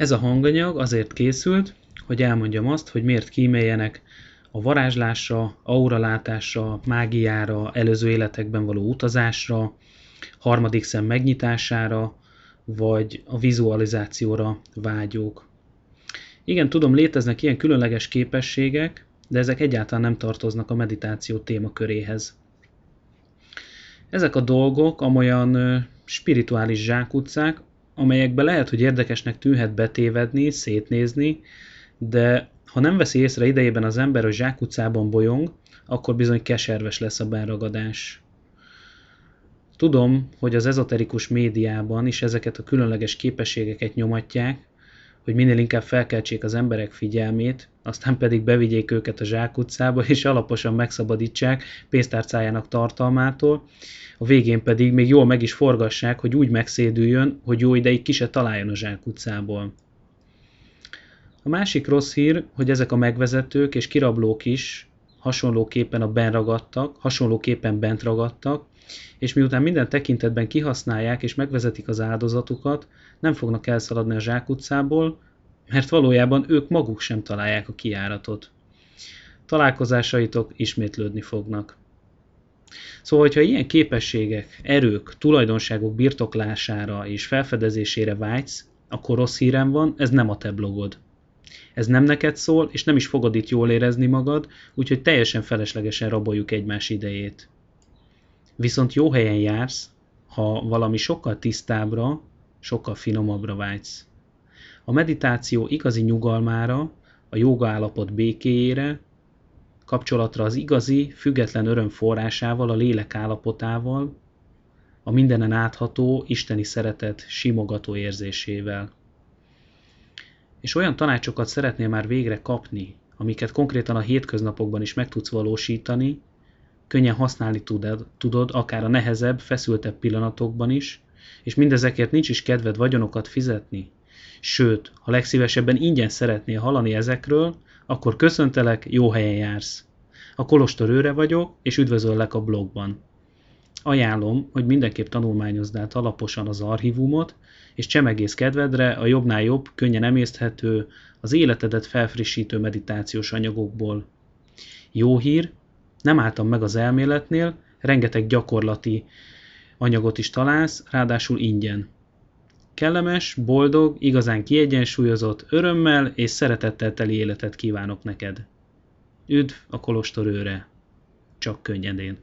Ez a hanganyag azért készült, hogy elmondjam azt, hogy miért kíméljenek a varázslásra, auralátásra, mágiára, előző életekben való utazásra, harmadik szem megnyitására, vagy a vizualizációra vágyók. Igen, tudom, léteznek ilyen különleges képességek, de ezek egyáltalán nem tartoznak a meditáció témaköréhez. Ezek a dolgok amolyan spirituális zsákutcák, amelyekbe lehet, hogy érdekesnek tűnhet betévedni, szétnézni, de ha nem veszi észre idejében az ember, hogy zsákutcában bolyong, akkor bizony keserves lesz a benragadás. Tudom, hogy az ezoterikus médiában is ezeket a különleges képességeket nyomatják, hogy minél inkább felkeltsék az emberek figyelmét, aztán pedig bevigyék őket a zsákutcába, és alaposan megszabadítsák pénztárcájának tartalmától, a végén pedig még jól meg is forgassák, hogy úgy megszédüljön, hogy jó ideig ki se találjon a zsákutcából. A másik rossz hír, hogy ezek a megvezetők és kirablók is hasonlóképpen a ben ragadtak, hasonlóképpen bent ragadtak, és miután minden tekintetben kihasználják és megvezetik az áldozatukat, nem fognak elszaladni a zsákutcából, mert valójában ők maguk sem találják a kiáratot. Találkozásaitok ismétlődni fognak. Szóval, hogyha ilyen képességek, erők, tulajdonságok birtoklására és felfedezésére vágysz, akkor rossz hírem van, ez nem a te blogod. Ez nem neked szól, és nem is fogod itt jól érezni magad, úgyhogy teljesen feleslegesen raboljuk egymás idejét. Viszont jó helyen jársz, ha valami sokkal tisztábbra, sokkal finomabbra vágysz. A meditáció igazi nyugalmára, a joga állapot békéjére, kapcsolatra az igazi, független öröm forrásával, a lélek állapotával, a mindenen átható, isteni szeretet simogató érzésével. És olyan tanácsokat szeretnél már végre kapni, amiket konkrétan a hétköznapokban is meg tudsz valósítani, könnyen használni tudod, tudod, akár a nehezebb, feszültebb pillanatokban is, és mindezekért nincs is kedved vagyonokat fizetni. Sőt, ha legszívesebben ingyen szeretnél hallani ezekről, akkor köszöntelek, jó helyen jársz. A Kolostor őre vagyok, és üdvözöllek a blogban. Ajánlom, hogy mindenképp tanulmányozd át alaposan az archívumot, és csemegész kedvedre a jobbnál jobb, könnyen emészthető, az életedet felfrissítő meditációs anyagokból. Jó hír, nem álltam meg az elméletnél, rengeteg gyakorlati anyagot is találsz, ráadásul ingyen. Kellemes, boldog, igazán kiegyensúlyozott, örömmel és szeretettel teli életet kívánok neked. Üdv a kolostor őre! Csak könnyedén!